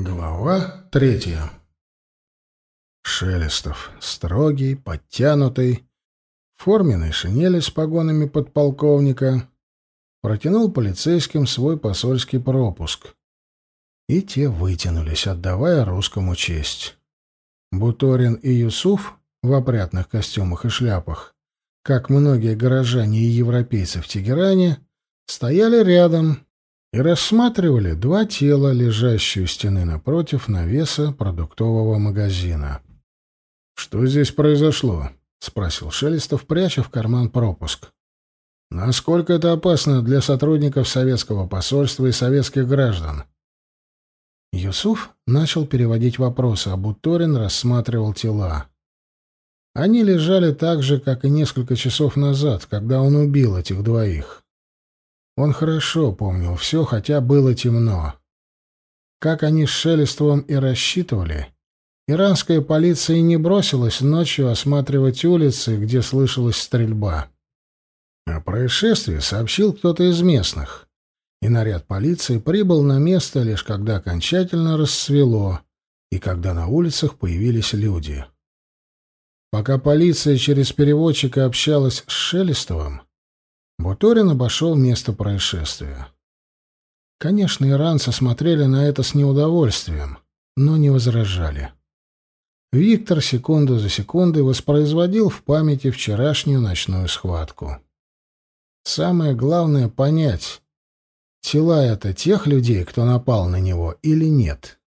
Глава третья. Шелестов, строгий, подтянутый, в форменной шинели с погонами подполковника, протянул полицейским свой посольский пропуск. И те вытянулись, отдавая русскому честь. Буторин и Юсуф в опрятных костюмах и шляпах, как многие горожане и европейцы в Тегеране, стояли рядом, и рассматривали два тела, лежащие у стены напротив навеса продуктового магазина. «Что здесь произошло?» — спросил Шелестов, пряча в карман пропуск. «Насколько это опасно для сотрудников советского посольства и советских граждан?» Юсуф начал переводить вопросы, а Буторин рассматривал тела. Они лежали так же, как и несколько часов назад, когда он убил этих двоих. Он хорошо помнил все, хотя было темно. Как они с Шелестовым и рассчитывали, иранская полиция не бросилась ночью осматривать улицы, где слышалась стрельба. О происшествии сообщил кто-то из местных, и наряд полиции прибыл на место лишь когда окончательно рассвело и когда на улицах появились люди. Пока полиция через переводчика общалась с Шелестовым, Буторин обошел место происшествия. Конечно, иранцы смотрели на это с неудовольствием, но не возражали. Виктор секунду за секундой воспроизводил в памяти вчерашнюю ночную схватку. Самое главное — понять, тела это тех людей, кто напал на него, или нет.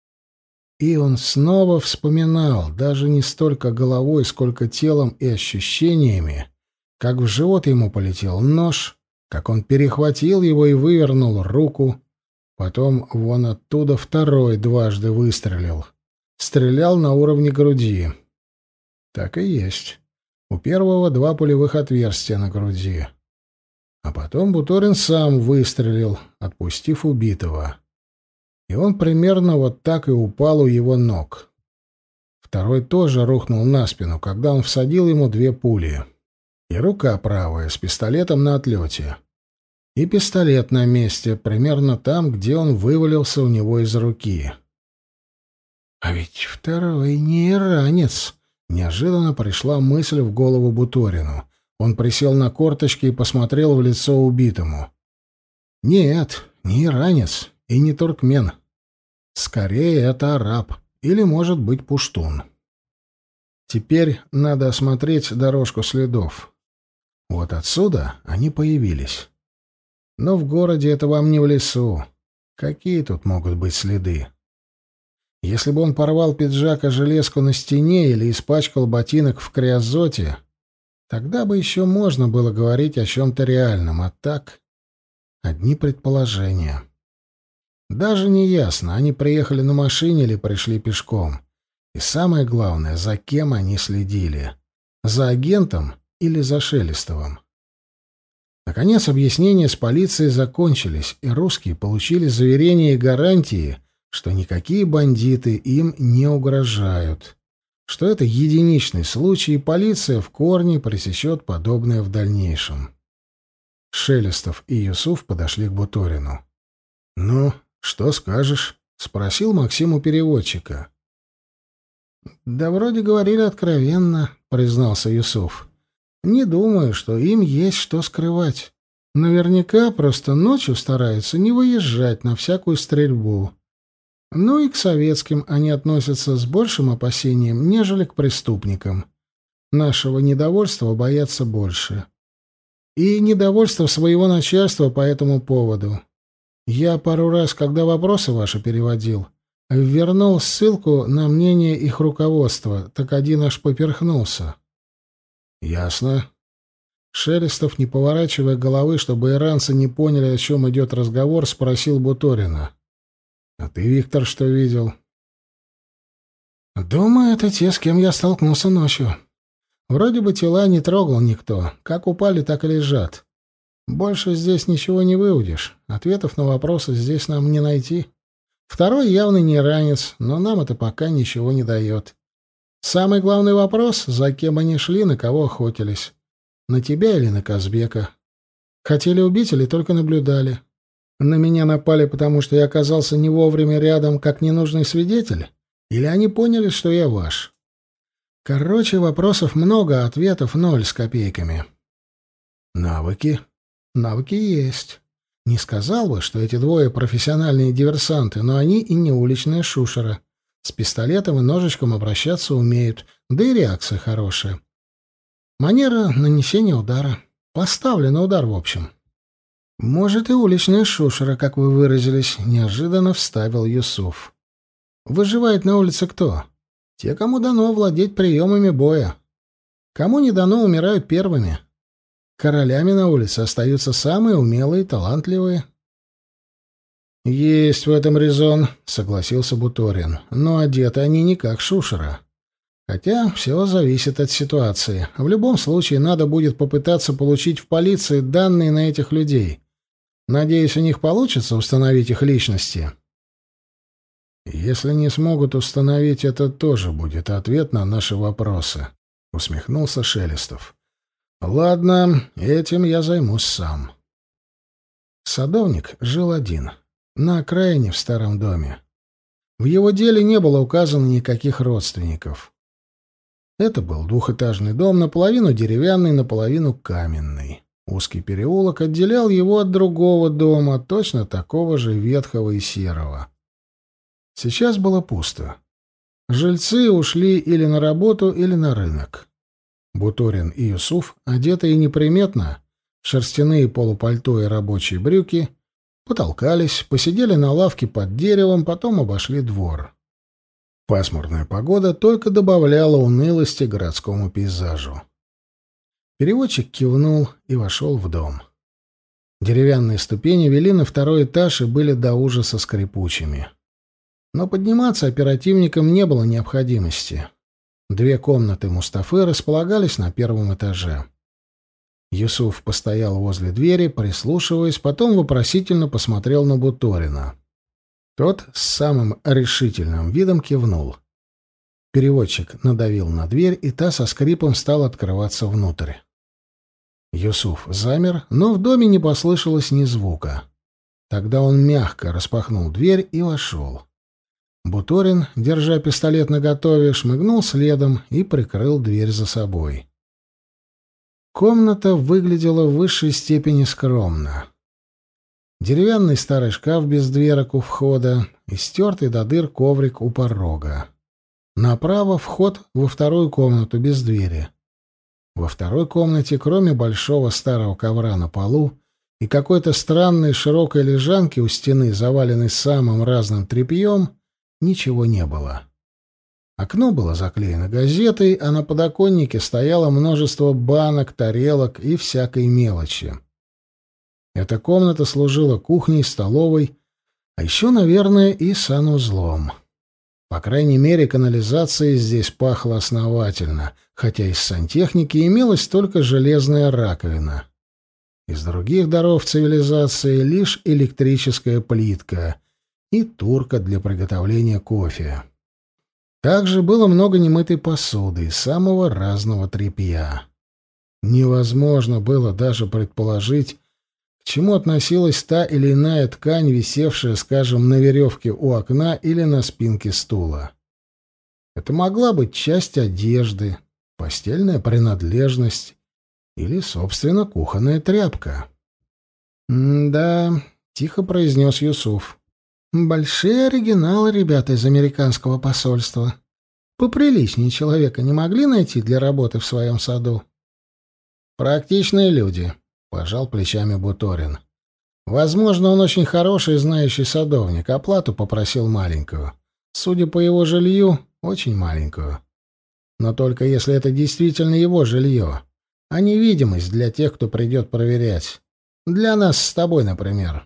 И он снова вспоминал, даже не столько головой, сколько телом и ощущениями, как в живот ему полетел нож, как он перехватил его и вывернул руку. Потом вон оттуда второй дважды выстрелил. Стрелял на уровне груди. Так и есть. У первого два пулевых отверстия на груди. А потом Буторин сам выстрелил, отпустив убитого. И он примерно вот так и упал у его ног. Второй тоже рухнул на спину, когда он всадил ему две пули. И рука правая с пистолетом на отлете. И пистолет на месте, примерно там, где он вывалился у него из руки. А ведь второй не иранец. Неожиданно пришла мысль в голову Буторину. Он присел на корточки и посмотрел в лицо убитому. Нет, не иранец и не туркмен. Скорее, это араб или, может быть, пуштун. Теперь надо осмотреть дорожку следов. Вот отсюда они появились. Но в городе это вам не в лесу. Какие тут могут быть следы? Если бы он порвал пиджак о железку на стене или испачкал ботинок в криозоте, тогда бы еще можно было говорить о чем-то реальном, а так одни предположения. Даже не ясно, они приехали на машине или пришли пешком. И самое главное, за кем они следили. За агентом или за Шелестовым. Наконец, объяснения с полицией закончились, и русские получили заверение и гарантии, что никакие бандиты им не угрожают, что это единичный случай, и полиция в корне пресечет подобное в дальнейшем. Шелестов и Юсуф подошли к Буторину. «Ну, что скажешь?» — спросил Максим у переводчика. «Да вроде говорили откровенно», — признался Юсуф. Не думаю, что им есть что скрывать. Наверняка просто ночью стараются не выезжать на всякую стрельбу. Ну и к советским они относятся с большим опасением, нежели к преступникам. Нашего недовольства боятся больше. И недовольство своего начальства по этому поводу. Я пару раз, когда вопросы ваши переводил, вернул ссылку на мнение их руководства, так один аж поперхнулся. «Ясно». Шелестов, не поворачивая головы, чтобы иранцы не поняли, о чем идет разговор, спросил Буторина. «А ты, Виктор, что видел?» «Думаю, это те, с кем я столкнулся ночью. Вроде бы тела не трогал никто. Как упали, так и лежат. Больше здесь ничего не выудишь. Ответов на вопросы здесь нам не найти. Второй явно не ранец, но нам это пока ничего не дает. Самый главный вопрос — за кем они шли, на кого охотились. На тебя или на Казбека? Хотели убить или только наблюдали? На меня напали, потому что я оказался не вовремя рядом, как ненужный свидетель? Или они поняли, что я ваш? Короче, вопросов много, а ответов ноль с копейками. Навыки? Навыки есть. Не сказал бы, что эти двое профессиональные диверсанты, но они и не уличные шушеры. С пистолетом и ножичком обращаться умеют, да и реакция хорошая. Манера нанесения удара. Поставлен удар, в общем. «Может, и уличная шушера, как вы выразились», — неожиданно вставил Юсуф. «Выживает на улице кто? Те, кому дано владеть приемами боя. Кому не дано, умирают первыми. Королями на улице остаются самые умелые и талантливые». «Есть в этом резон», — согласился Буторин. «Но одеты они не как шушера. Хотя все зависит от ситуации. В любом случае надо будет попытаться получить в полиции данные на этих людей. Надеюсь, у них получится установить их личности. Если не смогут установить, это тоже будет ответ на наши вопросы, усмехнулся Шелестов. Ладно, этим я займусь сам. Садовник жил один, на окраине в старом доме. В его деле не было указано никаких родственников. Это был двухэтажный дом, наполовину деревянный, наполовину каменный. Узкий переулок отделял его от другого дома, точно такого же ветхого и серого. Сейчас было пусто. Жильцы ушли или на работу, или на рынок. Буторин и Юсуф, одетые неприметно, шерстяные полупальто и рабочие брюки, потолкались, посидели на лавке под деревом, потом обошли двор. Пасмурная погода только добавляла унылости городскому пейзажу. Переводчик кивнул и вошел в дом. Деревянные ступени вели на второй этаж и были до ужаса скрипучими. Но подниматься оперативникам не было необходимости. Две комнаты Мустафы располагались на первом этаже. Юсуф постоял возле двери, прислушиваясь, потом вопросительно посмотрел на Буторина. Тот с самым решительным видом кивнул. Переводчик надавил на дверь, и та со скрипом стала открываться внутрь. Юсуф замер, но в доме не послышалось ни звука. Тогда он мягко распахнул дверь и вошел. Буторин, держа пистолет наготове, шмыгнул следом и прикрыл дверь за собой. Комната выглядела в высшей степени скромно. Деревянный старый шкаф без дверок у входа и стертый до дыр коврик у порога. Направо вход во вторую комнату без двери. Во второй комнате, кроме большого старого ковра на полу и какой-то странной широкой лежанки у стены, заваленной самым разным тряпьем, ничего не было. Окно было заклеено газетой, а на подоконнике стояло множество банок, тарелок и всякой мелочи. Эта комната служила кухней, столовой, а еще, наверное, и санузлом. По крайней мере, канализация здесь пахла основательно, хотя из сантехники имелась только железная раковина. Из других даров цивилизации лишь электрическая плитка и турка для приготовления кофе. Также было много немытой посуды и самого разного тряпья. Невозможно было даже предположить, к чему относилась та или иная ткань, висевшая, скажем, на веревке у окна или на спинке стула? Это могла быть часть одежды, постельная принадлежность или, собственно, кухонная тряпка. «Да», — тихо произнес Юсуф. «Большие оригиналы ребята из американского посольства. Поприличнее человека не могли найти для работы в своем саду?» «Практичные люди», Пожал плечами Буторин. Возможно, он очень хороший и знающий садовник. Оплату попросил маленькую. Судя по его жилью, очень маленькую. Но только если это действительно его жилье, а не видимость для тех, кто придет проверять. Для нас с тобой, например.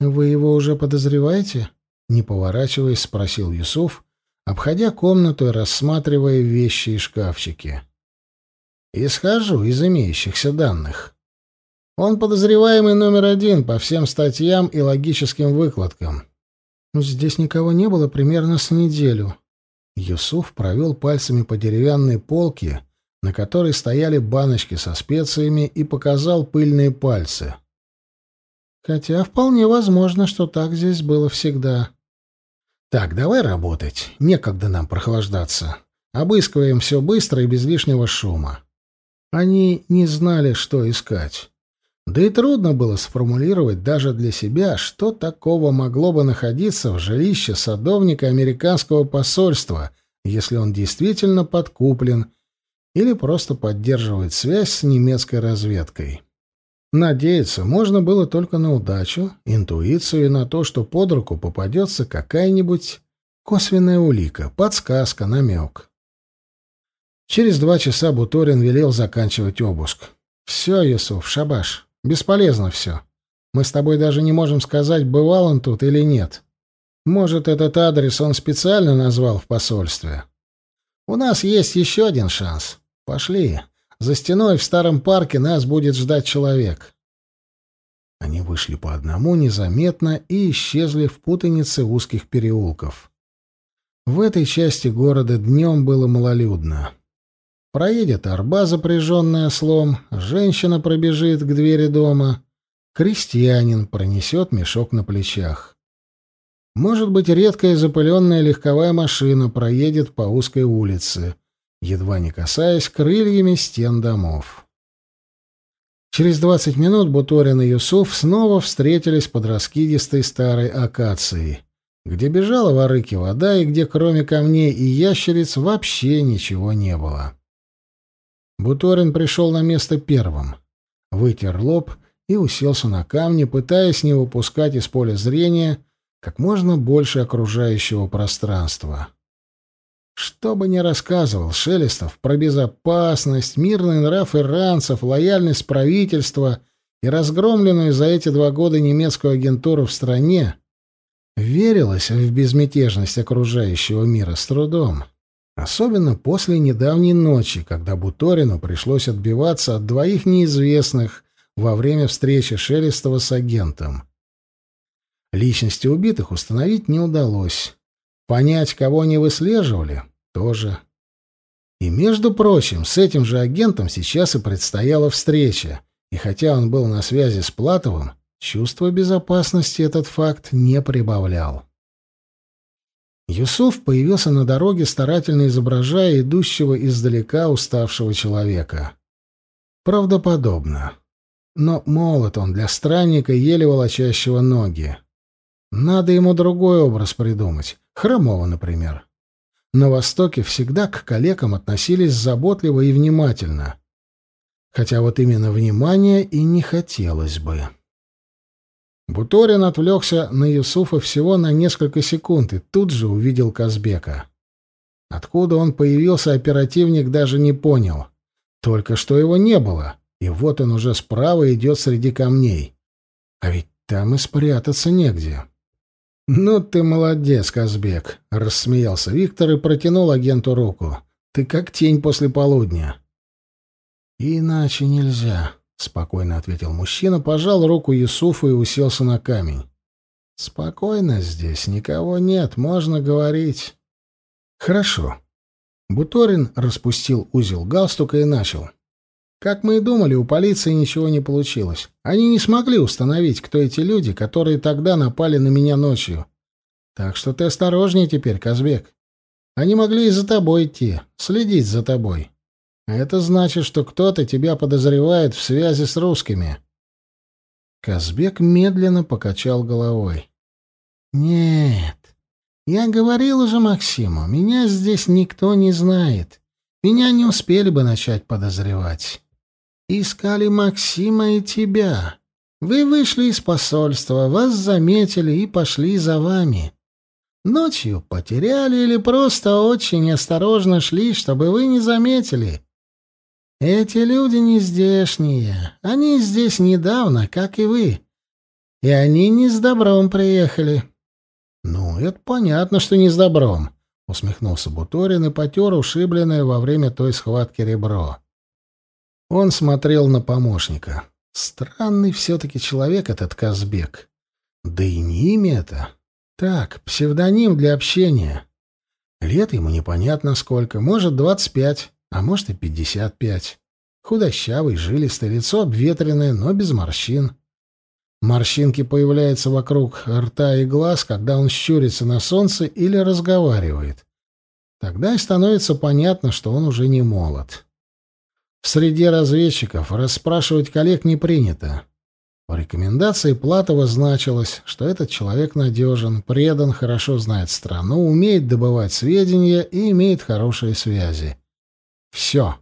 «Вы его уже подозреваете?» Не поворачиваясь, спросил Юсуф, обходя комнату и рассматривая вещи и шкафчики. «Исхожу из имеющихся данных». Он подозреваемый номер один по всем статьям и логическим выкладкам. Здесь никого не было примерно с неделю. Юсуф провел пальцами по деревянной полке, на которой стояли баночки со специями, и показал пыльные пальцы. Хотя вполне возможно, что так здесь было всегда. Так, давай работать. Некогда нам прохлаждаться. Обыскиваем все быстро и без лишнего шума. Они не знали, что искать. Да и трудно было сформулировать даже для себя, что такого могло бы находиться в жилище садовника американского посольства, если он действительно подкуплен или просто поддерживает связь с немецкой разведкой. Надеяться можно было только на удачу, интуицию и на то, что под руку попадется какая-нибудь косвенная улика, подсказка, намек. Через два часа Буторин велел заканчивать обыск. «Все, Юсуф, шабаш. Бесполезно все. Мы с тобой даже не можем сказать, бывал он тут или нет. Может, этот адрес он специально назвал в посольстве. У нас есть еще один шанс. Пошли. За стеной в старом парке нас будет ждать человек». Они вышли по одному незаметно и исчезли в путанице узких переулков. В этой части города днем было малолюдно. Проедет арба, запряженная ослом, женщина пробежит к двери дома, крестьянин пронесет мешок на плечах. Может быть, редкая запыленная легковая машина проедет по узкой улице, едва не касаясь крыльями стен домов. Через двадцать минут Буторин и Юсуф снова встретились под раскидистой старой акацией, где бежала в арыке вода и где кроме камней и ящериц вообще ничего не было. Буторин пришел на место первым, вытер лоб и уселся на камни, пытаясь не выпускать из поля зрения как можно больше окружающего пространства. Что бы ни рассказывал Шелестов про безопасность, мирный нрав иранцев, лояльность правительства и разгромленную за эти два года немецкую агентуру в стране, верилось в безмятежность окружающего мира с трудом. Особенно после недавней ночи, когда Буторину пришлось отбиваться от двоих неизвестных во время встречи Шелестова с агентом. Личности убитых установить не удалось. Понять, кого они выслеживали, тоже. И, между прочим, с этим же агентом сейчас и предстояла встреча, и хотя он был на связи с Платовым, чувство безопасности этот факт не прибавлял. Юсуф появился на дороге, старательно изображая идущего издалека уставшего человека. Правдоподобно. Но молод он для странника, еле волочащего ноги. Надо ему другой образ придумать. Хромого, например. На Востоке всегда к калекам относились заботливо и внимательно. Хотя вот именно внимания и не хотелось бы. Буторин отвлекся на Юсуфа всего на несколько секунд и тут же увидел Казбека. Откуда он появился, оперативник даже не понял. Только что его не было, и вот он уже справа идет среди камней. А ведь там и спрятаться негде. «Ну ты молодец, Казбек», — рассмеялся Виктор и протянул агенту руку. «Ты как тень после полудня». «Иначе нельзя», спокойно ответил мужчина, пожал руку Юсуфу и уселся на камень. Спокойно здесь, никого нет, можно говорить. Хорошо. Буторин распустил узел галстука и начал. Как мы и думали, у полиции ничего не получилось. Они не смогли установить, кто эти люди, которые тогда напали на меня ночью. Так что ты осторожнее теперь, Казбек. Они могли и за тобой идти, следить за тобой. Это значит, что кто-то тебя подозревает в связи с русскими. Казбек медленно покачал головой. Нет. Я говорил уже Максиму, меня здесь никто не знает. Меня не успели бы начать подозревать. Искали Максима и тебя. Вы вышли из посольства, вас заметили и пошли за вами. Ночью потеряли или просто очень осторожно шли, чтобы вы не заметили. Эти люди не здешние. Они здесь недавно, как и вы. И они не с добром приехали. Ну, это понятно, что не с добром, усмехнулся Буторин и потер ушибленное во время той схватки ребро. Он смотрел на помощника. Странный все-таки человек этот Казбек. Да и не имя это. Так, псевдоним для общения. Лет ему непонятно сколько, может, двадцать пять а может и пятьдесят пять. Худощавый, жилистый, лицо обветренное, но без морщин. Морщинки появляются вокруг рта и глаз, когда он щурится на солнце или разговаривает. Тогда и становится понятно, что он уже не молод. В среде разведчиков расспрашивать коллег не принято. В рекомендации Платова значилось, что этот человек надежен, предан, хорошо знает страну, умеет добывать сведения и имеет хорошие связи. Все.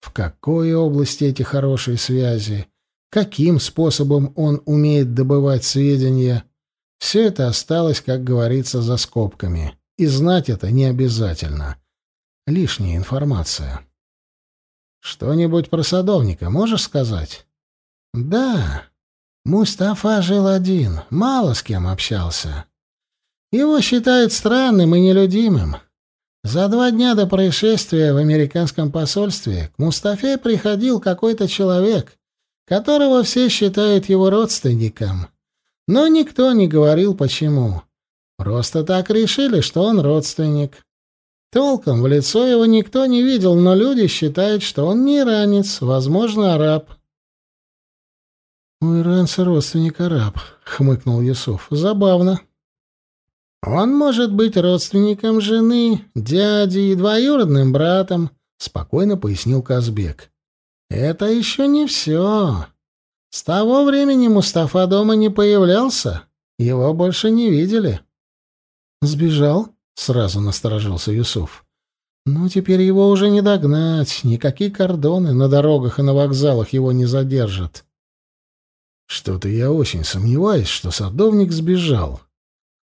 В какой области эти хорошие связи? Каким способом он умеет добывать сведения? Все это осталось, как говорится, за скобками. И знать это не обязательно. Лишняя информация. «Что-нибудь про садовника можешь сказать?» «Да. Мустафа жил один, мало с кем общался. Его считают странным и нелюдимым. За два дня до происшествия в американском посольстве к Мустафе приходил какой-то человек, которого все считают его родственником. Но никто не говорил, почему. Просто так решили, что он родственник. Толком в лицо его никто не видел, но люди считают, что он не иранец, возможно, араб. «У иранца родственник араб», — хмыкнул Юсуф. «Забавно». «Он может быть родственником жены, дяди и двоюродным братом», — спокойно пояснил Казбек. «Это еще не все. С того времени Мустафа дома не появлялся. Его больше не видели». «Сбежал?» — сразу насторожился Юсуф. «Ну, теперь его уже не догнать. Никакие кордоны на дорогах и на вокзалах его не задержат». Что-то я очень сомневаюсь, что садовник сбежал,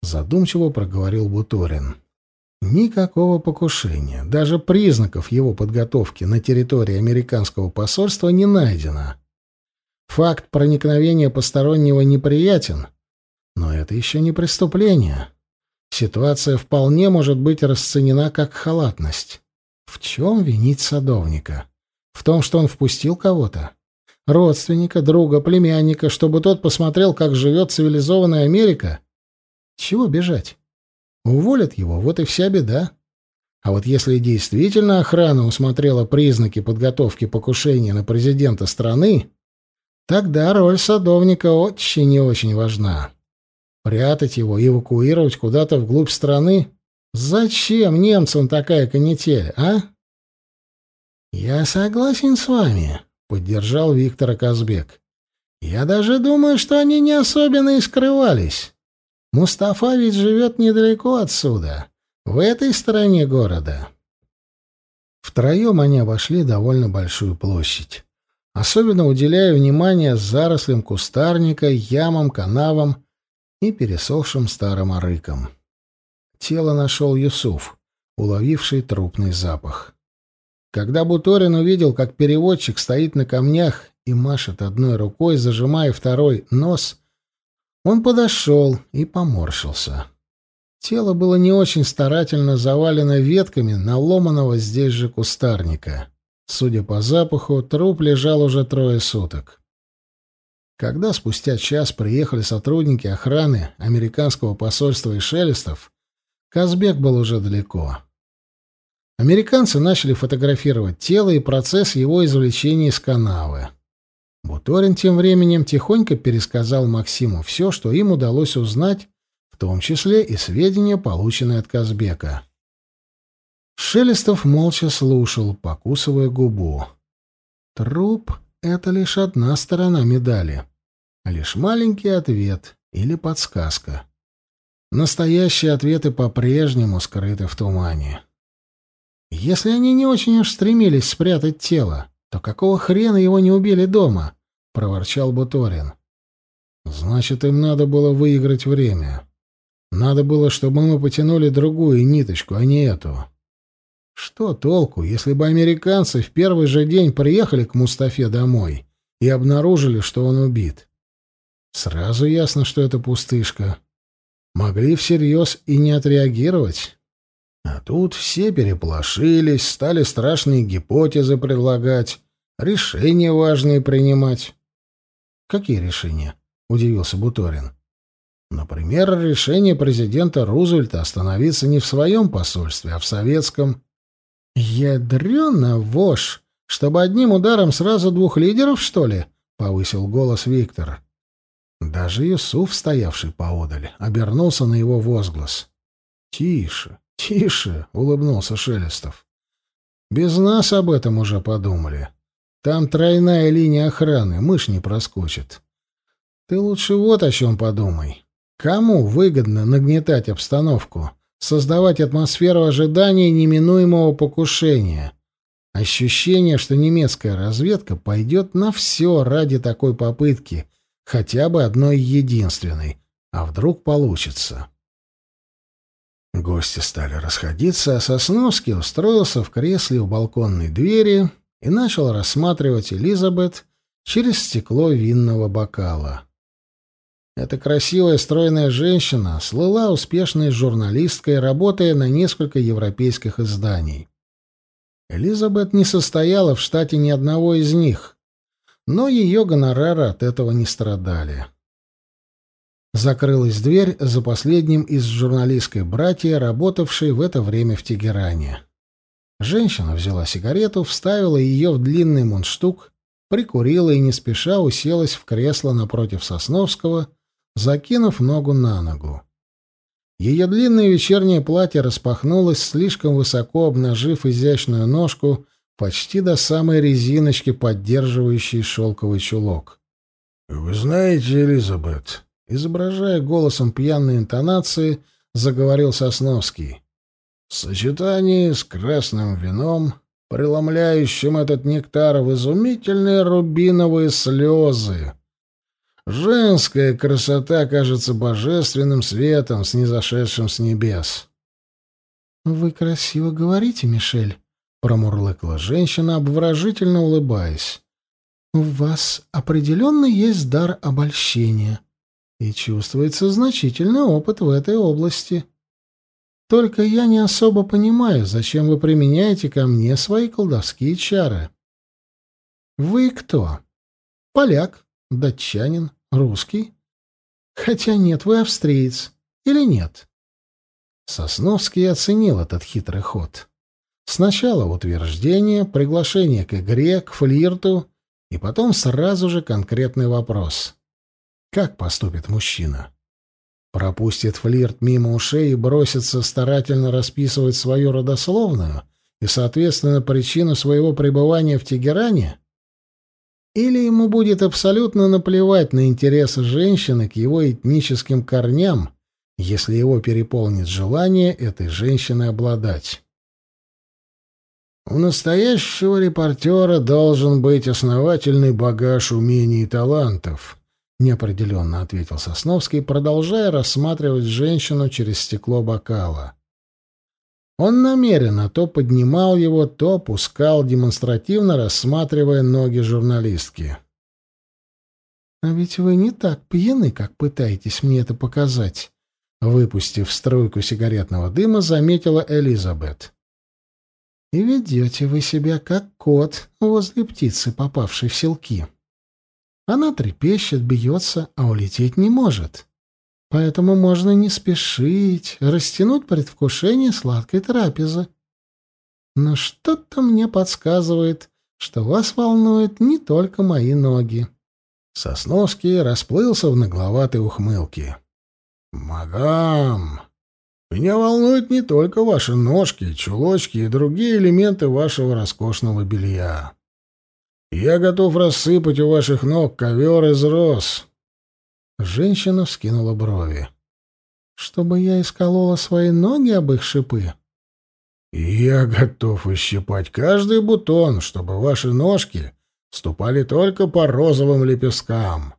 задумчиво проговорил Буторин. Никакого покушения, даже признаков его подготовки на территории американского посольства не найдено. Факт проникновения постороннего неприятен, но это еще не преступление. Ситуация вполне может быть расценена как халатность. В чем винить садовника? В том, что он впустил кого-то? родственника, друга, племянника, чтобы тот посмотрел, как живет цивилизованная Америка? Чего бежать? Уволят его, вот и вся беда. А вот если действительно охрана усмотрела признаки подготовки покушения на президента страны, тогда роль садовника очень и очень важна. Прятать его, эвакуировать куда-то вглубь страны? Зачем немцам такая канитель, а? Я согласен с вами, Поддержал Виктора Казбек. «Я даже думаю, что они не особенно и скрывались. Мустафа ведь живет недалеко отсюда, в этой стороне города». Втроем они обошли довольно большую площадь, особенно уделяя внимание зарослям кустарника, ямам, канавам и пересохшим старым арыкам. Тело нашел Юсуф, уловивший трупный запах. Когда Буторин увидел, как переводчик стоит на камнях и машет одной рукой, зажимая второй нос, он подошел и поморщился. Тело было не очень старательно завалено ветками наломанного здесь же кустарника. Судя по запаху, труп лежал уже трое суток. Когда спустя час приехали сотрудники охраны американского посольства и Шелестов, Казбек был уже далеко. Американцы начали фотографировать тело и процесс его извлечения из канавы. Буторин тем временем тихонько пересказал Максиму все, что им удалось узнать, в том числе и сведения, полученные от Казбека. Шелестов молча слушал, покусывая губу. Труп — это лишь одна сторона медали, лишь маленький ответ или подсказка. Настоящие ответы по-прежнему скрыты в тумане. Если они не очень уж стремились спрятать тело, то какого хрена его не убили дома? — проворчал Буторин. Значит, им надо было выиграть время. Надо было, чтобы мы потянули другую ниточку, а не эту. Что толку, если бы американцы в первый же день приехали к Мустафе домой и обнаружили, что он убит? Сразу ясно, что это пустышка. Могли всерьез и не отреагировать. А тут все переполошились, стали страшные гипотезы предлагать, решения важные принимать. Какие решения? удивился Буторин. Например, решение президента Рузвельта остановиться не в своем посольстве, а в советском. Ядрёна вошь! Чтобы одним ударом сразу двух лидеров, что ли? повысил голос Виктор. Даже Юсуф, стоявший поодаль, обернулся на его возглас. «Тише, тише!» — улыбнулся Шелестов. «Без нас об этом уже подумали. Там тройная линия охраны, мышь не проскочит. Ты лучше вот о чем подумай. Кому выгодно нагнетать обстановку, создавать атмосферу ожидания неминуемого покушения?» Ощущение, что немецкая разведка пойдет на все ради такой попытки, хотя бы одной единственной. А вдруг получится? Гости стали расходиться, а Сосновский устроился в кресле у балконной двери и начал рассматривать Элизабет через стекло винного бокала. Эта красивая стройная женщина слыла успешной журналисткой, работая на несколько европейских изданий. Элизабет не состояла в штате ни одного из них, но ее гонорары от этого не страдали. Закрылась дверь за последним из журналистской братья, работавшей в это время в Тегеране. Женщина взяла сигарету, вставила ее в длинный мундштук, прикурила и не спеша уселась в кресло напротив Сосновского, закинув ногу на ногу. Ее длинное вечернее платье распахнулось, слишком высоко обнажив изящную ножку почти до самой резиночки, поддерживающей шелковый чулок. «Вы знаете, Элизабет...» Изображая голосом пьяной интонации, заговорил Сосновский. «В сочетании с красным вином, преломляющим этот нектар в изумительные рубиновые слезы, Женская красота кажется божественным светом, снизошедшим с небес. «Вы красиво говорите, Мишель», — промурлыкала женщина, обворожительно улыбаясь. «У вас определенно есть дар обольщения, и чувствуется значительный опыт в этой области. Только я не особо понимаю, зачем вы применяете ко мне свои колдовские чары. Вы кто? Поляк, датчанин, Русский? Хотя нет, вы австриец. Или нет? Сосновский оценил этот хитрый ход. Сначала утверждение, приглашение к игре, к флирту, и потом сразу же конкретный вопрос. Как поступит мужчина? Пропустит флирт мимо ушей и бросится старательно расписывать свою родословную и, соответственно, причину своего пребывания в Тегеране? Или ему будет абсолютно наплевать на интересы женщины к его этническим корням, если его переполнит желание этой женщины обладать. У настоящего репортера должен быть основательный багаж умений и талантов, неопределенно ответил Сосновский, продолжая рассматривать женщину через стекло бокала. Он намеренно то поднимал его, то опускал, демонстративно рассматривая ноги журналистки. «А ведь вы не так пьяны, как пытаетесь мне это показать», — выпустив струйку сигаретного дыма, заметила Элизабет. «И ведете вы себя, как кот возле птицы, попавшей в селки. Она трепещет, бьется, а улететь не может». Поэтому можно не спешить, растянуть предвкушение сладкой трапезы. Но что-то мне подсказывает, что вас волнуют не только мои ноги. Сосновский расплылся в нагловатой ухмылке. «Мадам, меня волнуют не только ваши ножки, чулочки и другие элементы вашего роскошного белья. Я готов рассыпать у ваших ног ковер из роз, Женщина вскинула брови. «Чтобы я исколола свои ноги об их шипы?» «Я готов исщипать каждый бутон, чтобы ваши ножки ступали только по розовым лепесткам.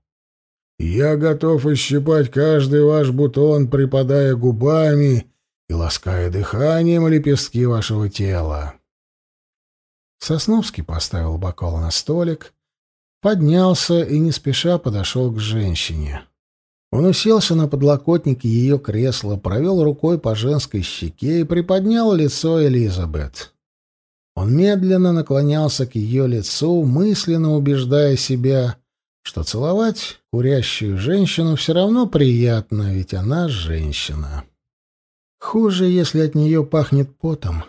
Я готов исщипать каждый ваш бутон, припадая губами и лаская дыханием лепестки вашего тела». Сосновский поставил бокал на столик, поднялся и не спеша подошел к женщине. Он уселся на подлокотнике ее кресла, провел рукой по женской щеке и приподнял лицо Элизабет. Он медленно наклонялся к ее лицу, мысленно убеждая себя, что целовать курящую женщину все равно приятно, ведь она женщина. Хуже, если от нее пахнет потом.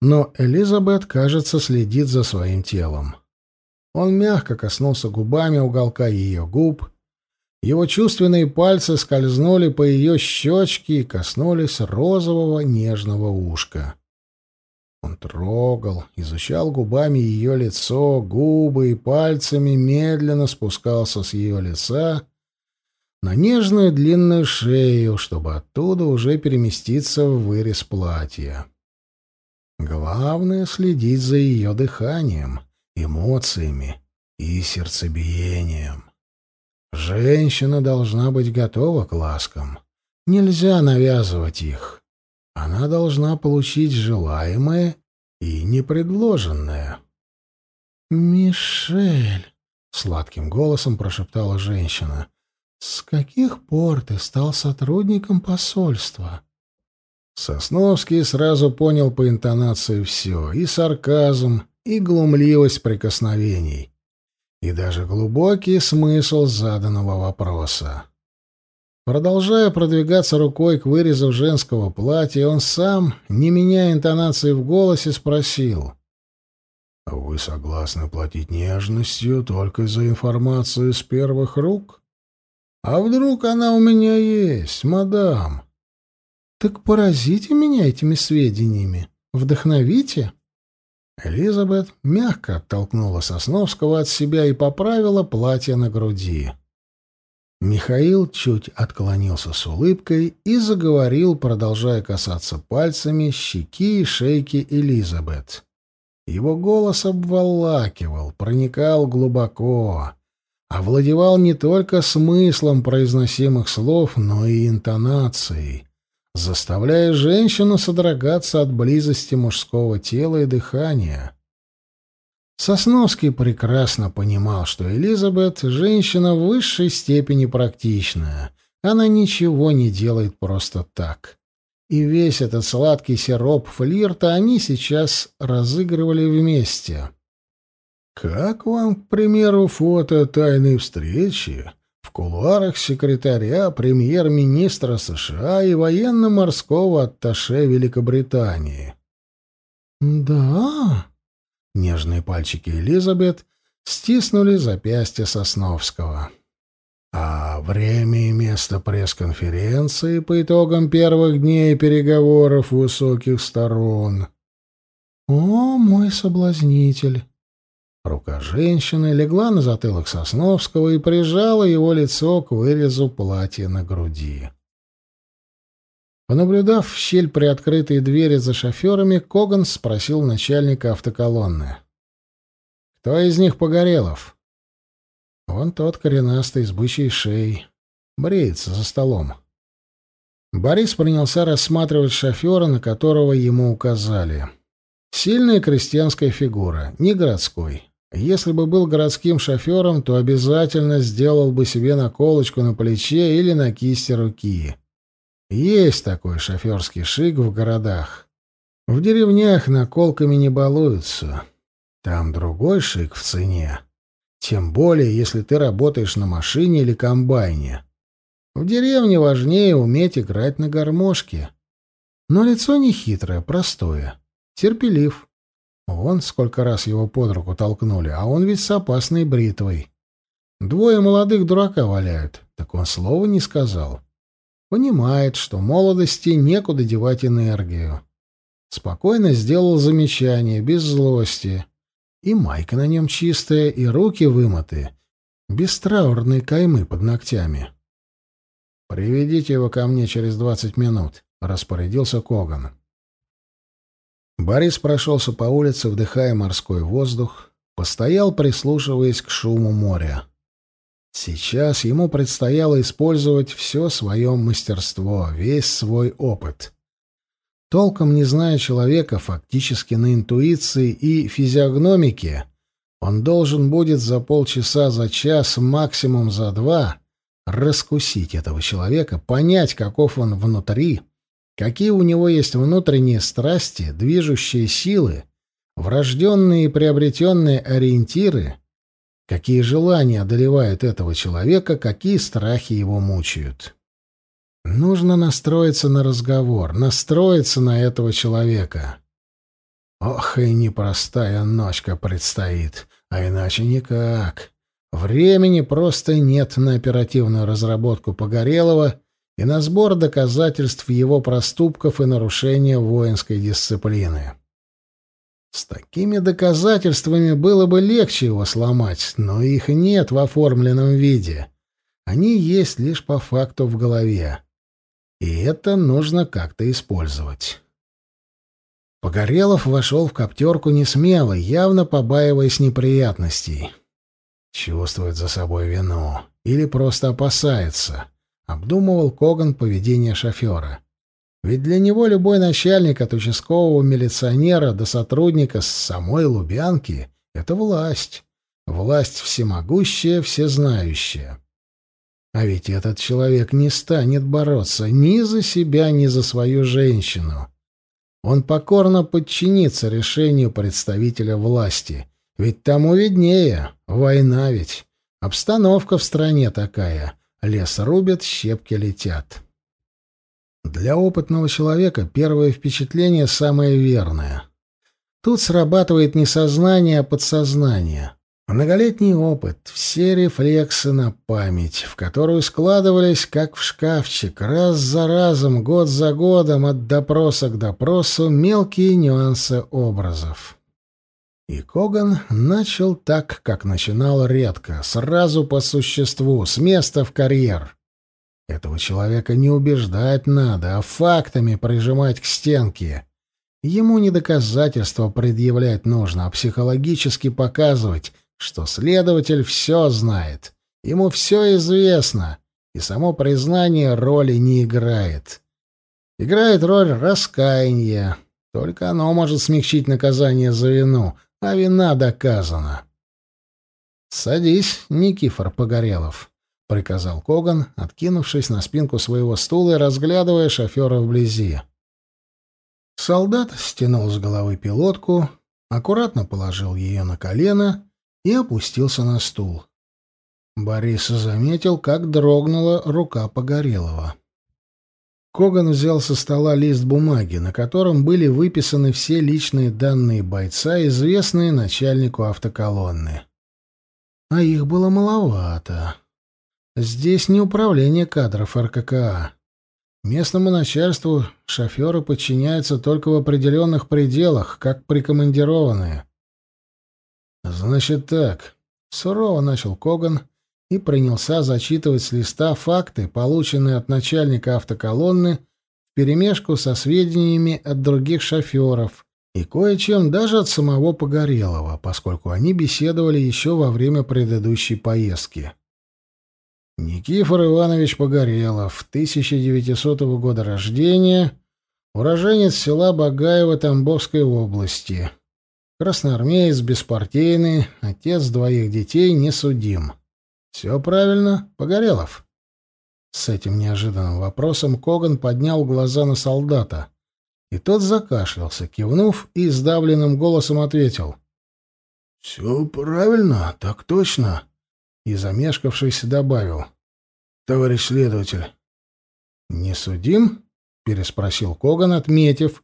Но Элизабет, кажется, следит за своим телом. Он мягко коснулся губами уголка ее губ, Его чувственные пальцы скользнули по ее щечке и коснулись розового нежного ушка. Он трогал, изучал губами ее лицо, губы и пальцами медленно спускался с ее лица на нежную длинную шею, чтобы оттуда уже переместиться в вырез платья. Главное — следить за ее дыханием, эмоциями и сердцебиением. Женщина должна быть готова к ласкам. Нельзя навязывать их. Она должна получить желаемое и непредложенное. «Мишель», — сладким голосом прошептала женщина, — «с каких пор ты стал сотрудником посольства?» Сосновский сразу понял по интонации все — и сарказм, и глумливость прикосновений, и даже глубокий смысл заданного вопроса. Продолжая продвигаться рукой к вырезу женского платья, он сам, не меняя интонации в голосе, спросил. «Вы согласны платить нежностью только за информацию с первых рук? А вдруг она у меня есть, мадам?» «Так поразите меня этими сведениями. Вдохновите?» Элизабет мягко оттолкнула Сосновского от себя и поправила платье на груди. Михаил чуть отклонился с улыбкой и заговорил, продолжая касаться пальцами щеки и шейки Элизабет. Его голос обволакивал, проникал глубоко, овладевал не только смыслом произносимых слов, но и интонацией, заставляя женщину содрогаться от близости мужского тела и дыхания. Сосновский прекрасно понимал, что Элизабет — женщина в высшей степени практичная. Она ничего не делает просто так. И весь этот сладкий сироп флирта они сейчас разыгрывали вместе. «Как вам, к примеру, фото тайной встречи в кулуарах секретаря премьер-министра США и военно-морского атташе Великобритании?» «Да», Нежные пальчики Элизабет стиснули запястье Сосновского. А время и место пресс-конференции по итогам первых дней переговоров высоких сторон. О, мой соблазнитель! Рука женщины легла на затылок Сосновского и прижала его лицо к вырезу платья на груди. Понаблюдав в щель приоткрытой двери за шоферами, Коган спросил начальника автоколонны. «Кто из них Погорелов?» «Он тот коренастый, с бычьей шеей. Бреется за столом». Борис принялся рассматривать шофера, на которого ему указали. Сильная крестьянская фигура, не городской. Если бы был городским шофером, то обязательно сделал бы себе наколочку на плече или на кисти руки. Есть такой шоферский шик в городах. В деревнях наколками не балуются. Там другой шик в цене. Тем более, если ты работаешь на машине или комбайне. В деревне важнее уметь играть на гармошке. Но лицо не хитрое, простое. Терпелив. Вон сколько раз его под руку толкнули, а он ведь с опасной бритвой. Двое молодых дурака валяют, так он слова не сказал. Понимает, что молодости некуда девать энергию. Спокойно сделал замечание, без злости. И майка на нем чистая, и руки вымыты, без траурной каймы под ногтями. «Приведите его ко мне через двадцать минут», — распорядился Коган. Борис прошелся по улице, вдыхая морской воздух, постоял, прислушиваясь к шуму моря. Сейчас ему предстояло использовать все свое мастерство, весь свой опыт. Толком не зная человека, фактически на интуиции и физиогномике, он должен будет за полчаса, за час, максимум за два раскусить этого человека, понять, каков он внутри, какие у него есть внутренние страсти, движущие силы, врожденные и приобретенные ориентиры — Какие желания одолевают этого человека, какие страхи его мучают. Нужно настроиться на разговор, настроиться на этого человека. Ох, и непростая ночка предстоит, а иначе никак. Времени просто нет на оперативную разработку Погорелова и на сбор доказательств его проступков и нарушения воинской дисциплины. С такими доказательствами было бы легче его сломать, но их нет в оформленном виде. Они есть лишь по факту в голове. И это нужно как-то использовать. Погорелов вошел в коптерку несмело, явно побаиваясь неприятностей. Чувствует за собой вину. Или просто опасается. Обдумывал Коган поведение шофера. Ведь для него любой начальник от участкового милиционера до сотрудника с самой Лубянки — это власть. Власть всемогущая, всезнающая. А ведь этот человек не станет бороться ни за себя, ни за свою женщину. Он покорно подчинится решению представителя власти. Ведь тому виднее. Война ведь. Обстановка в стране такая. Лес рубят, щепки летят. Для опытного человека первое впечатление самое верное. Тут срабатывает не сознание, а подсознание. Многолетний опыт, все рефлексы на память, в которую складывались, как в шкафчик, раз за разом, год за годом, от допроса к допросу, мелкие нюансы образов. И Коган начал так, как начинал редко, сразу по существу, с места в карьер. Этого человека не убеждать надо, а фактами прижимать к стенке. Ему не доказательства предъявлять нужно, а психологически показывать, что следователь все знает, ему все известно, и само признание роли не играет. Играет роль раскаяния, только оно может смягчить наказание за вину, а вина доказана. «Садись, Никифор Погорелов», — приказал Коган, откинувшись на спинку своего стула и разглядывая шофера вблизи. Солдат стянул с головы пилотку, аккуратно положил ее на колено и опустился на стул. Борис заметил, как дрогнула рука Погорелова. Коган взял со стола лист бумаги, на котором были выписаны все личные данные бойца, известные начальнику автоколонны. А их было маловато. Здесь не управление кадров РККА. Местному начальству шоферы подчиняются только в определенных пределах, как прикомандированные. «Значит так», — сурово начал Коган и принялся зачитывать с листа факты, полученные от начальника автоколонны вперемешку со сведениями от других шоферов и кое-чем даже от самого Погорелова, поскольку они беседовали еще во время предыдущей поездки. Никифор Иванович Погорелов, 1900 года рождения, уроженец села Багаево Тамбовской области. Красноармеец, беспартийный, отец двоих детей, не судим. Все правильно, Погорелов? С этим неожиданным вопросом Коган поднял глаза на солдата. И тот закашлялся, кивнув и сдавленным голосом ответил. — Все правильно, так точно и, замешкавшись, добавил. «Товарищ следователь». «Не судим?» — переспросил Коган, отметив,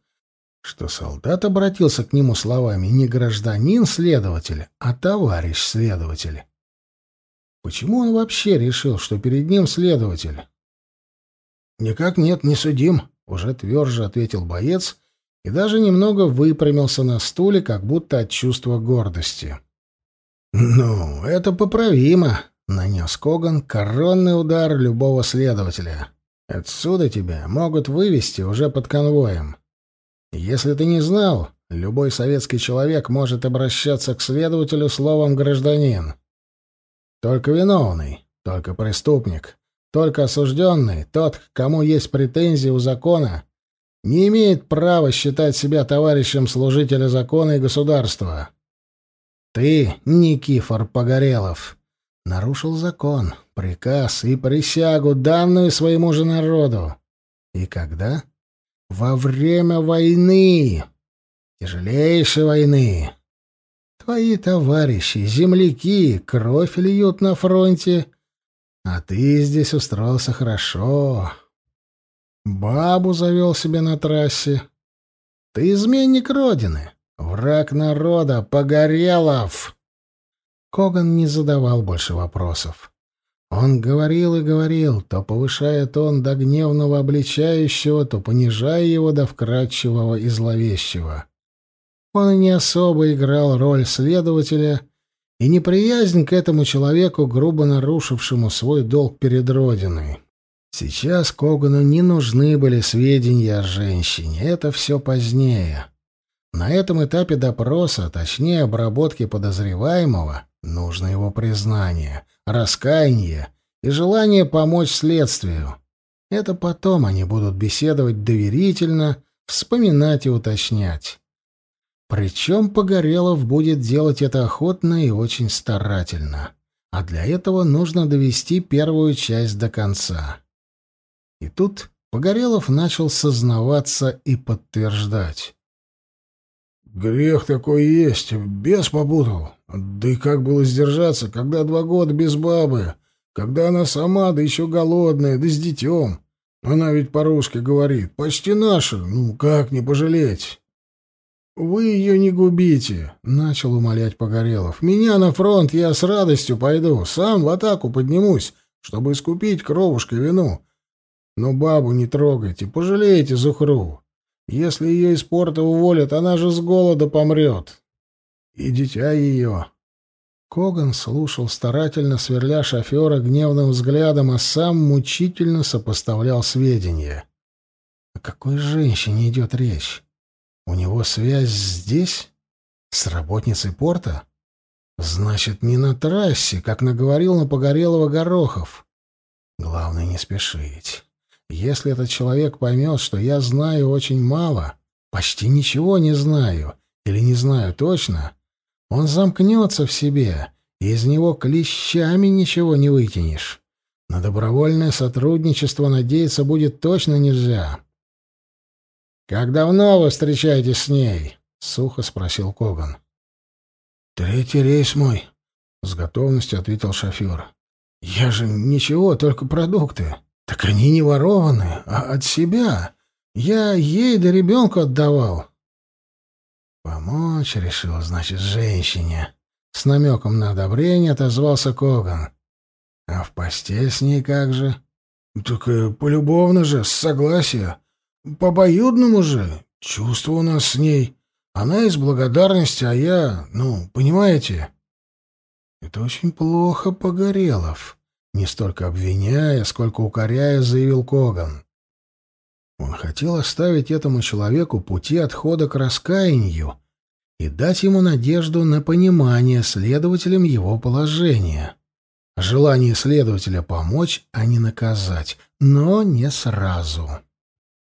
что солдат обратился к нему словами не гражданин-следователь, а товарищ следователь. Почему он вообще решил, что перед ним следователь? «Никак нет, не судим», — уже тверже ответил боец и даже немного выпрямился на стуле, как будто от чувства гордости. «Ну, это поправимо», — нанес Коган коронный удар любого следователя. «Отсюда тебя могут вывести уже под конвоем. Если ты не знал, любой советский человек может обращаться к следователю словом «гражданин». Только виновный, только преступник, только осужденный, тот, к кому есть претензии у закона, не имеет права считать себя товарищем служителя закона и государства». Ты, Никифор Погорелов, нарушил закон, приказ и присягу, данную своему же народу. И когда? Во время войны, тяжелейшей войны. Твои товарищи, земляки, кровь льют на фронте, а ты здесь устроился хорошо. Бабу завел себе на трассе. Ты изменник Родины. Враг народа, Погорелов!» Коган не задавал больше вопросов. Он говорил и говорил, то повышая тон до гневного обличающего, то понижая его до вкрадчивого и зловещего. Он не особо играл роль следователя, и неприязнь к этому человеку, грубо нарушившему свой долг перед Родиной. Сейчас Когану не нужны были сведения о женщине, это все позднее. На этом этапе допроса, точнее обработки подозреваемого, нужно его признание, раскаяние и желание помочь следствию. Это потом они будут беседовать доверительно, вспоминать и уточнять. Причем Погорелов будет делать это охотно и очень старательно. А для этого нужно довести первую часть до конца. И тут Погорелов начал сознаваться и подтверждать. Грех такой есть, бес попутал. Да и как было сдержаться, когда два года без бабы, когда она сама, да еще голодная, да с детем. Она ведь по-русски говорит, почти наша, ну как не пожалеть? «Вы ее не губите», — начал умолять Погорелов. «Меня на фронт я с радостью пойду, сам в атаку поднимусь, чтобы искупить кровушкой вину. Но бабу не трогайте, пожалейте Зухру. Если ее из порта уволят, она же с голода помрет. И дитя ее. Коган слушал старательно, сверля шофера гневным взглядом, а сам мучительно сопоставлял сведения. О какой женщине идет речь? У него связь здесь? С работницей порта? Значит, не на трассе, как наговорил на Погорелого Горохов. Главное не спешить. Если этот человек поймет, что я знаю очень мало, почти ничего не знаю, или не знаю точно, он замкнется в себе, и из него клещами ничего не вытянешь. На добровольное сотрудничество надеяться будет точно нельзя. «Как давно вы встречаетесь с ней?» — сухо спросил Коган. «Третий рейс мой», — с готовностью ответил шофер. «Я же ничего, только продукты». Так они не ворованы, а от себя. Я ей да ребенку отдавал. Помочь решил, значит, женщине. С намеком на одобрение отозвался Коган. А в постель с ней как же? Так э, полюбовно же, с согласия. По обоюдному же. Чувство у нас с ней. Она из благодарности, а я, ну, понимаете? Это очень плохо, Погорелов. Не столько обвиняя, сколько укоряя, заявил Коган. Он хотел оставить этому человеку пути отхода к раскаянию и дать ему надежду на понимание следователям его положения. Желание следователя помочь, а не наказать, но не сразу.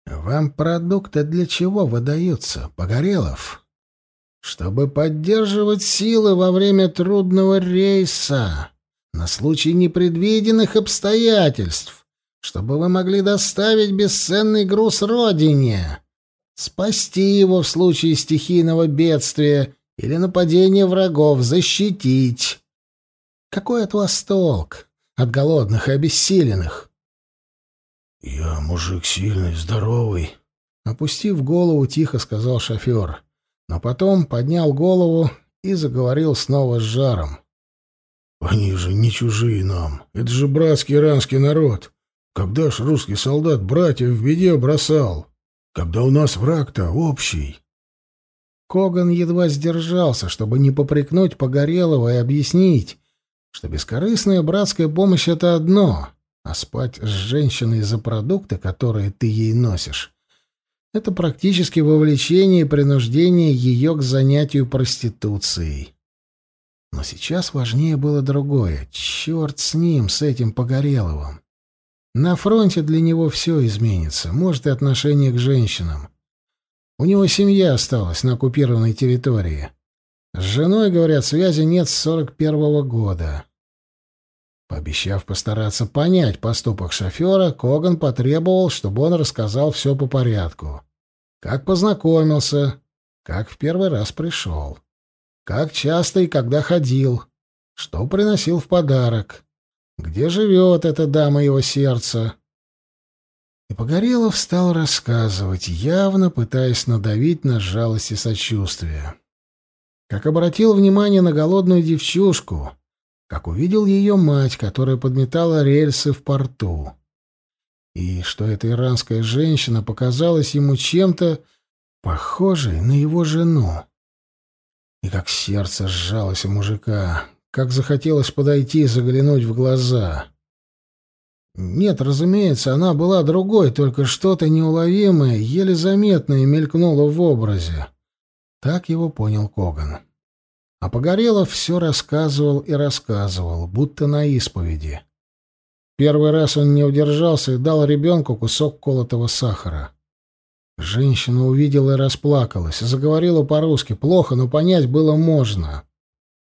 «Вам продукты для чего выдаются, Погорелов?» «Чтобы поддерживать силы во время трудного рейса», на случай непредвиденных обстоятельств, чтобы вы могли доставить бесценный груз родине, спасти его в случае стихийного бедствия или нападения врагов, защитить. Какой от вас толк? От голодных и обессиленных? — Я мужик сильный, здоровый, — опустив голову, тихо сказал шофер, но потом поднял голову и заговорил снова с жаром. Они же не чужие нам. Это же братский иранский народ. Когда ж русский солдат братьев в беде бросал? Когда у нас враг-то общий. Коган едва сдержался, чтобы не попрекнуть Погорелого и объяснить, что бескорыстная братская помощь — это одно, а спать с женщиной за продукты, которые ты ей носишь, — это практически вовлечение и принуждение ее к занятию проституцией. Но сейчас важнее было другое. Черт с ним, с этим Погореловым. На фронте для него все изменится, может, и отношение к женщинам. У него семья осталась на оккупированной территории. С женой, говорят, связи нет с сорок первого года. Пообещав постараться понять поступок шофера, Коган потребовал, чтобы он рассказал все по порядку. Как познакомился, как в первый раз пришел. Как часто и когда ходил, что приносил в подарок, где живет эта дама его сердца. И Погорелов стал рассказывать, явно пытаясь надавить на жалость и сочувствие. как обратил внимание на голодную девчушку, как увидел ее мать, которая подметала рельсы в порту. И что эта иранская женщина показалась ему чем-то похожей на его жену. И как сердце сжалось у мужика, как захотелось подойти и заглянуть в глаза. Нет, разумеется, она была другой, только что-то неуловимое, еле заметное мелькнуло в образе. Так его понял Коган. А Погорелов все рассказывал и рассказывал, будто на исповеди. Первый раз он не удержался и дал ребенку кусок колотого сахара. Женщина увидела и расплакалась, заговорила по-русски, плохо, но понять было можно.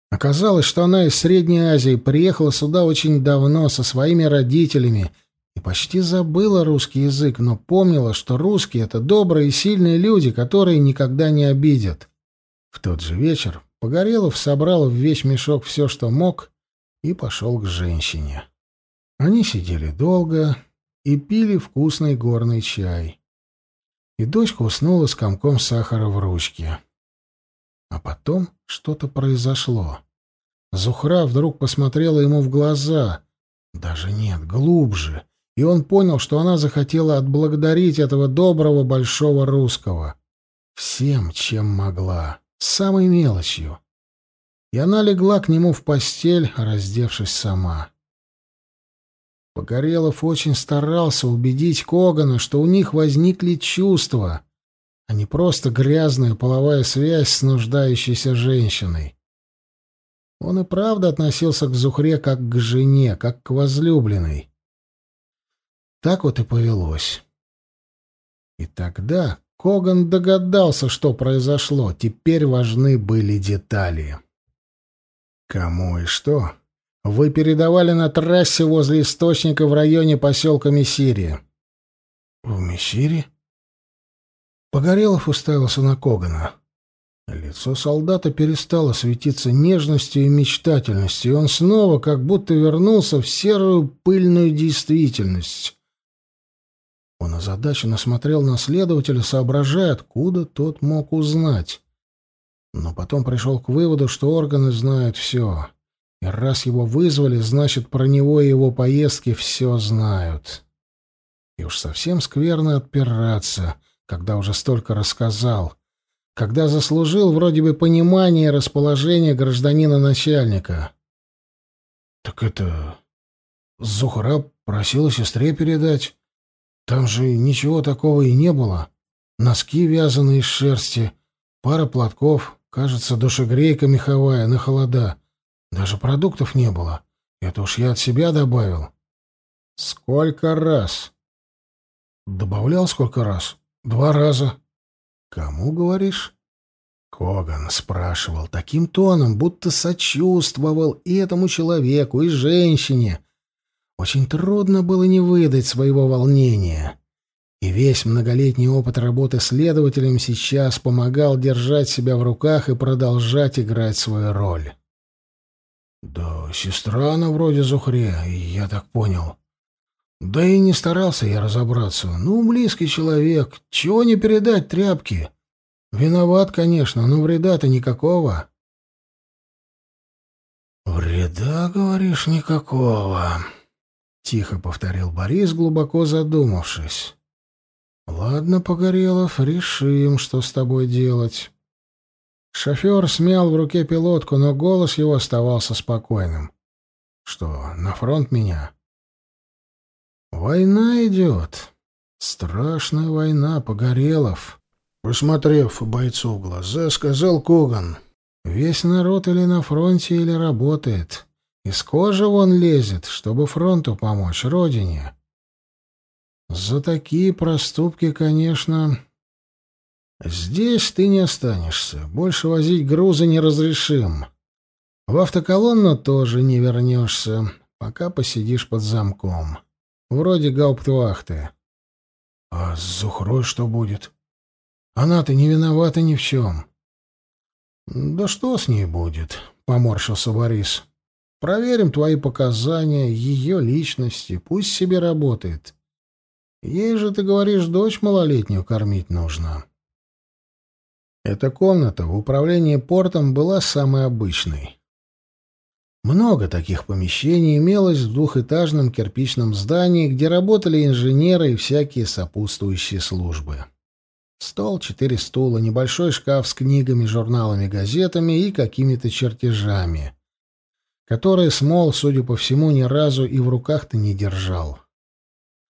Оказалось, что она из Средней Азии приехала сюда очень давно со своими родителями и почти забыла русский язык, но помнила, что русские — это добрые и сильные люди, которые никогда не обидят. В тот же вечер Погорелов собрал в весь мешок все, что мог, и пошел к женщине. Они сидели долго и пили вкусный горный чай и дочка уснула с комком сахара в ручке. А потом что-то произошло. Зухра вдруг посмотрела ему в глаза. Даже нет, глубже. И он понял, что она захотела отблагодарить этого доброго большого русского. Всем, чем могла. Самой мелочью. И она легла к нему в постель, раздевшись сама. Погорелов очень старался убедить Когана, что у них возникли чувства, а не просто грязная половая связь с нуждающейся женщиной. Он и правда относился к Зухре как к жене, как к возлюбленной. Так вот и повелось. И тогда Коган догадался, что произошло. Теперь важны были детали. Кому и что вы передавали на трассе возле источника в районе поселка Мессирия. В Мессире? Погорелов уставился на Когана. Лицо солдата перестало светиться нежностью и мечтательностью, и он снова как будто вернулся в серую пыльную действительность. Он озадаченно смотрел на следователя, соображая, откуда тот мог узнать. Но потом пришел к выводу, что органы знают все. И раз его вызвали, значит, про него и его поездки все знают. И уж совсем скверно отпираться, когда уже столько рассказал, когда заслужил вроде бы понимание и расположение гражданина-начальника. Так это... Зухара просила сестре передать. Там же ничего такого и не было. Носки вязаные из шерсти, пара платков, кажется, душегрейка меховая на холода — даже продуктов не было. Это уж я от себя добавил. Сколько раз? Добавлял сколько раз? Два раза. Кому говоришь? Коган спрашивал таким тоном, будто сочувствовал и этому человеку, и женщине. Очень трудно было не выдать своего волнения. И весь многолетний опыт работы следователем сейчас помогал держать себя в руках и продолжать играть свою роль. Да, сестра она вроде Зухре, я так понял. Да и не старался я разобраться. Ну, близкий человек, чего не передать тряпки? Виноват, конечно, но вреда-то никакого. Вреда, говоришь, никакого, тихо повторил Борис, глубоко задумавшись. Ладно, Погорелов, решим, что с тобой делать. Шофер смял в руке пилотку, но голос его оставался спокойным. «Что, на фронт меня?» «Война идет. Страшная война, Погорелов». Посмотрев бойцу в глаза, сказал Коган. «Весь народ или на фронте, или работает. Из кожи вон лезет, чтобы фронту помочь, родине. За такие проступки, конечно, Здесь ты не останешься. Больше возить грузы не разрешим. В автоколонну тоже не вернешься, пока посидишь под замком. Вроде гауптвахты. А с Зухрой что будет? Она-то не виновата ни в чем. Да что с ней будет? Поморщился Борис. Проверим твои показания, ее личности. Пусть себе работает. Ей же, ты говоришь, дочь малолетнюю кормить нужно. Эта комната в управлении портом была самой обычной. Много таких помещений имелось в двухэтажном кирпичном здании, где работали инженеры и всякие сопутствующие службы. Стол, четыре стула, небольшой шкаф с книгами, журналами, газетами и какими-то чертежами, которые Смол, судя по всему, ни разу и в руках-то не держал.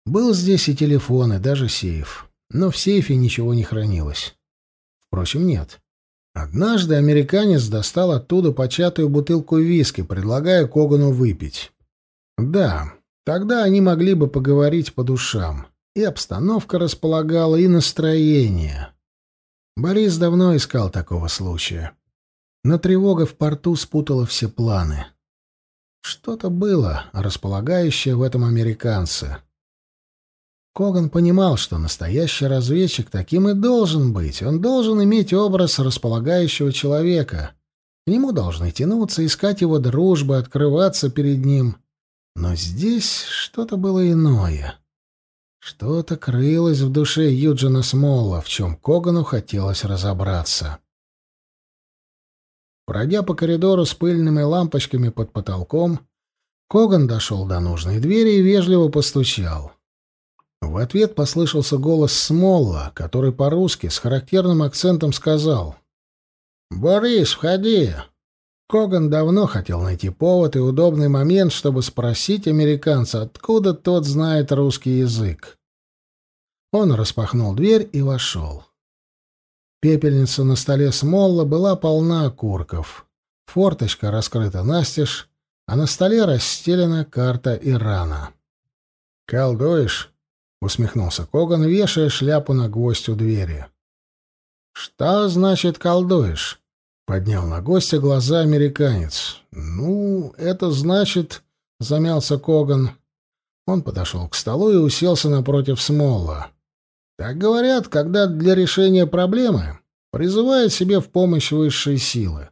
Был здесь и телефон, и даже сейф, но в сейфе ничего не хранилось. Впрочем, нет. Однажды американец достал оттуда початую бутылку виски, предлагая Когану выпить. Да, тогда они могли бы поговорить по душам. И обстановка располагала, и настроение. Борис давно искал такого случая. Но тревога в порту спутала все планы. Что-то было, располагающее в этом американце. Коган понимал, что настоящий разведчик таким и должен быть. Он должен иметь образ располагающего человека. К нему должны тянуться, искать его дружбы, открываться перед ним. Но здесь что-то было иное. Что-то крылось в душе Юджина Смолла, в чем Когану хотелось разобраться. Пройдя по коридору с пыльными лампочками под потолком, Коган дошел до нужной двери и вежливо постучал. В ответ послышался голос Смолла, который по-русски с характерным акцентом сказал «Борис, входи!» Коган давно хотел найти повод и удобный момент, чтобы спросить американца, откуда тот знает русский язык. Он распахнул дверь и вошел. Пепельница на столе Смолла была полна окурков. Форточка раскрыта настежь, а на столе расстелена карта Ирана. «Колдуешь?» Усмехнулся Коган, вешая шляпу на гвоздь у двери. Что значит колдуешь? поднял на гостя глаза американец. Ну, это значит, замялся Коган. Он подошел к столу и уселся напротив Смолла. Так говорят, когда для решения проблемы призывают себе в помощь высшие силы.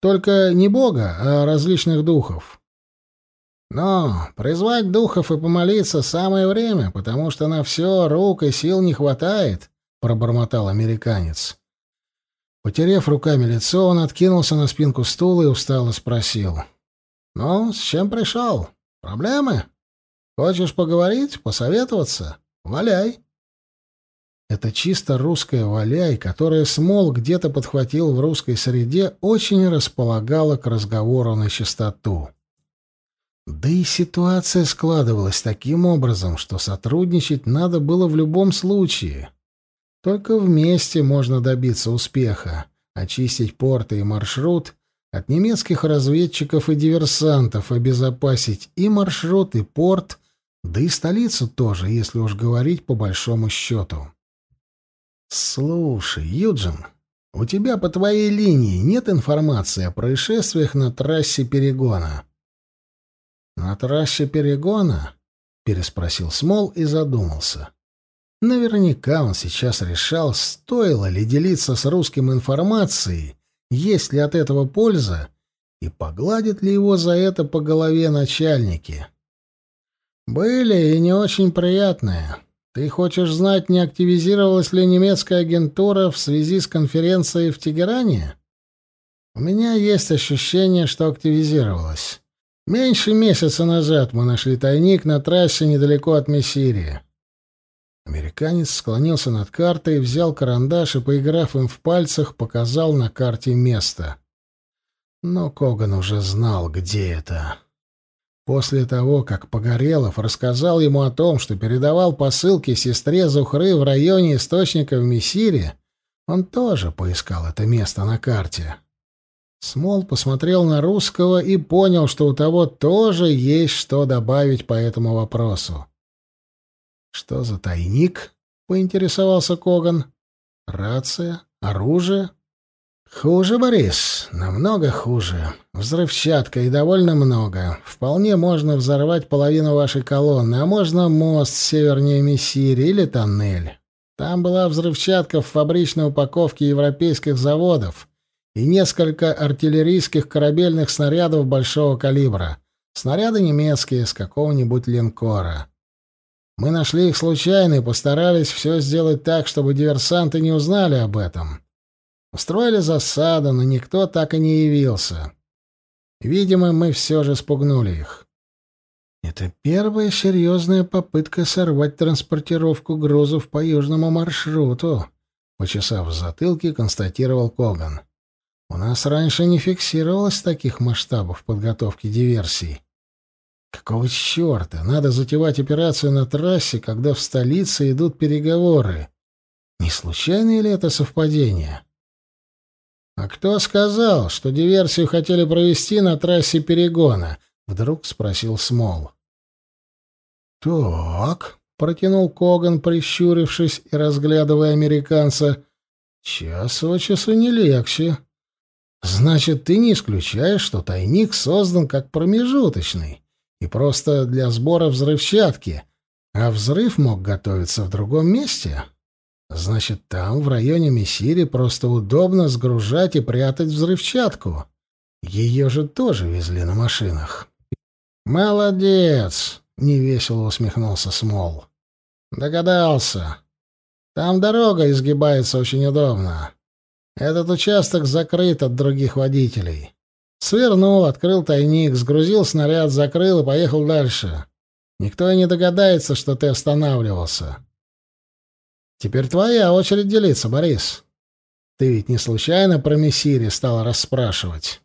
Только не Бога, а различных духов. Но призвать духов и помолиться самое время, потому что на все рук и сил не хватает, — пробормотал американец. Потерев руками лицо, он откинулся на спинку стула и устало спросил. — Ну, с чем пришел? Проблемы? Хочешь поговорить, посоветоваться? Валяй. Это чисто русская валяй, которая Смол где-то подхватил в русской среде, очень располагала к разговору на чистоту. Да и ситуация складывалась таким образом, что сотрудничать надо было в любом случае. Только вместе можно добиться успеха, очистить порты и маршрут от немецких разведчиков и диверсантов, обезопасить и маршрут, и порт, да и столицу тоже, если уж говорить по большому счету. «Слушай, Юджин, у тебя по твоей линии нет информации о происшествиях на трассе перегона?» «На трассе перегона?» — переспросил Смол и задумался. Наверняка он сейчас решал, стоило ли делиться с русским информацией, есть ли от этого польза, и погладят ли его за это по голове начальники. «Были и не очень приятные. Ты хочешь знать, не активизировалась ли немецкая агентура в связи с конференцией в Тегеране?» «У меня есть ощущение, что активизировалась». Меньше месяца назад мы нашли тайник на трассе недалеко от Мессирии. Американец склонился над картой, взял карандаш и, поиграв им в пальцах, показал на карте место. Но Коган уже знал, где это. После того, как Погорелов рассказал ему о том, что передавал посылки сестре Зухры в районе источника в Мессире, он тоже поискал это место на карте. Смол посмотрел на русского и понял, что у того тоже есть что добавить по этому вопросу. «Что за тайник?» — поинтересовался Коган. «Рация? Оружие?» «Хуже, Борис, намного хуже. Взрывчатка и довольно много. Вполне можно взорвать половину вашей колонны, а можно мост севернее Мессири или тоннель. Там была взрывчатка в фабричной упаковке европейских заводов» и несколько артиллерийских корабельных снарядов большого калибра. Снаряды немецкие, с какого-нибудь линкора. Мы нашли их случайно и постарались все сделать так, чтобы диверсанты не узнали об этом. Устроили засаду, но никто так и не явился. Видимо, мы все же спугнули их. Это первая серьезная попытка сорвать транспортировку грузов по южному маршруту, почесав в затылке, констатировал Коган. У нас раньше не фиксировалось таких масштабов подготовки диверсий. Какого черта? Надо затевать операцию на трассе, когда в столице идут переговоры. Не случайно ли это совпадение? А кто сказал, что диверсию хотели провести на трассе перегона? Вдруг спросил Смол. Так, протянул Коган, прищурившись и разглядывая американца. Час от часу не легче. Значит, ты не исключаешь, что тайник создан как промежуточный и просто для сбора взрывчатки, а взрыв мог готовиться в другом месте? Значит, там, в районе Мессири, просто удобно сгружать и прятать взрывчатку. Ее же тоже везли на машинах. «Молодец!» — невесело усмехнулся Смол. «Догадался. Там дорога изгибается очень удобно. Этот участок закрыт от других водителей. Свернул, открыл тайник, сгрузил снаряд, закрыл и поехал дальше. Никто и не догадается, что ты останавливался. Теперь твоя очередь делиться, Борис. Ты ведь не случайно про Мессири стал расспрашивать?»